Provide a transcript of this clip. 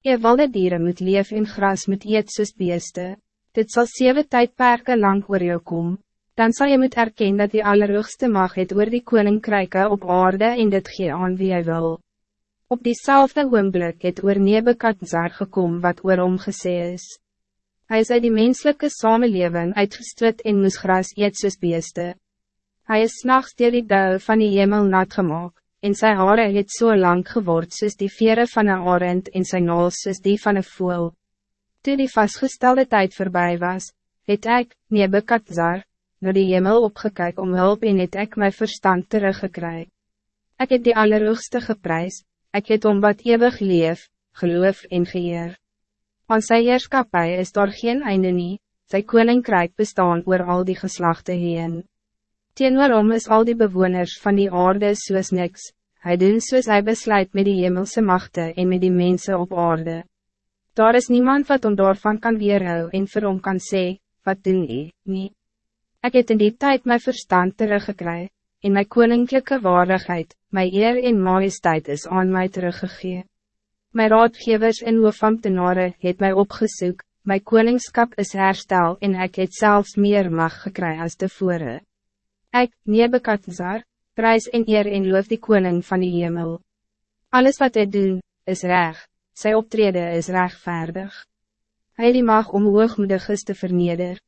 Je wilde dieren moet leef in gras met eet soos beeste. Dit zal zeven tijdperken lang oor jou kom. Dan zal je moet erkennen dat die allerhoogste mag het oor die koninkryke op aarde en dit gee aan wie hij wil. Op diezelfde oomblik het oor Nebekadzar gekom wat oor hom gesê is. Hij is uit die menselijke samenleving uitgestrit en moes gras eet soos beeste. Hij is s'nachts dier die dou van die hemel nat gemaakt en sy hare het so lang geword soos die vere van een arend en sy naals soos die van een voel. Toen die vastgestelde tijd voorbij was, het ek, Nebekadzar, naar die hemel opgekyk om hulp en het ek my verstand teruggekry. Ek het die allerhoogste geprys, ek het om wat eeuwig leef, geloof en geëer. Aan sy heerskapie is daar geen einde nie, sy koninkrijk bestaan oor al die geslachten heen. Teenoor is al die bewoners van die aarde soos niks, hy doen soos hy besluit met die hemelse machten en met die mensen op aarde. Daar is niemand wat om daarvan kan weerhou en vir hom kan sê, wat doen hy, nie. Ek het in die tijd mijn verstand teruggekry, en mijn koninklijke waardigheid, mijn eer en majesteit is aan mij teruggegee. Mijn raadgevers en hoofambtenare het mij opgezoek, mijn koningskap is herstel en ik het zelfs meer mag gekry als tevoren. Ek, Nebekadzar, prijs en eer en loof die koning van die hemel. Alles wat hij doen, is reg, sy optrede is rechtvaardig. Hij die mag om hoogmoedig is te verneder.